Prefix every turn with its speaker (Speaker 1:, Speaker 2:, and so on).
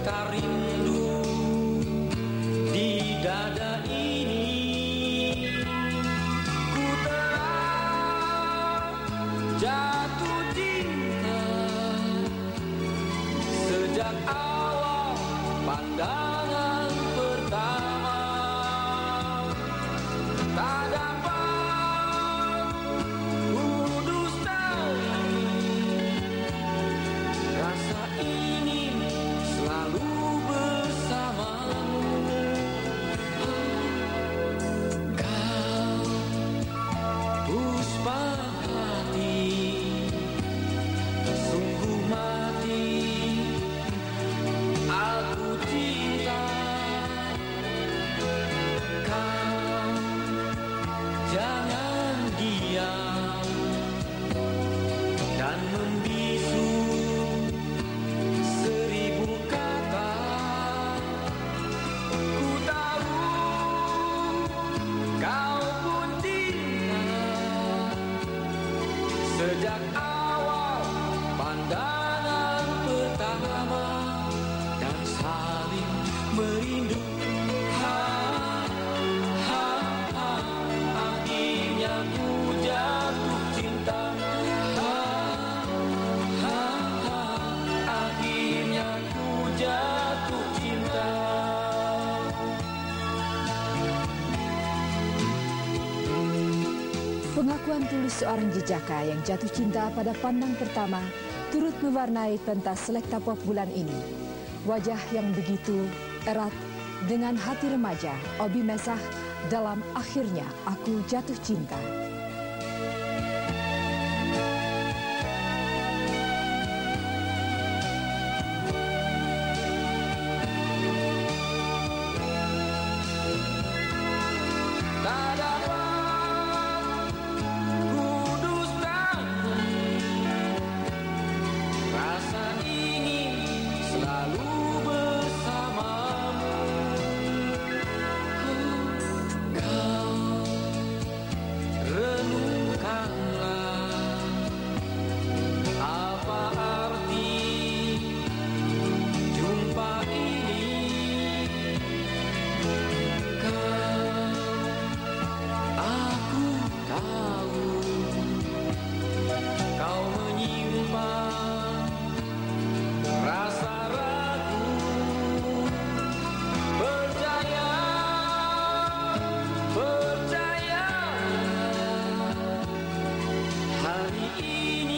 Speaker 1: Menggetar rindu di dada ini. Ku telah jatuh Amen.
Speaker 2: Pengakuan tulus seorang jejaka yang jatuh cinta pada pandang pertama turut mewarnai pentas selekta pop bulan ini. Wajah yang begitu erat dengan hati remaja Obi Mesah dalam akhirnya aku jatuh cinta. Hallelujah.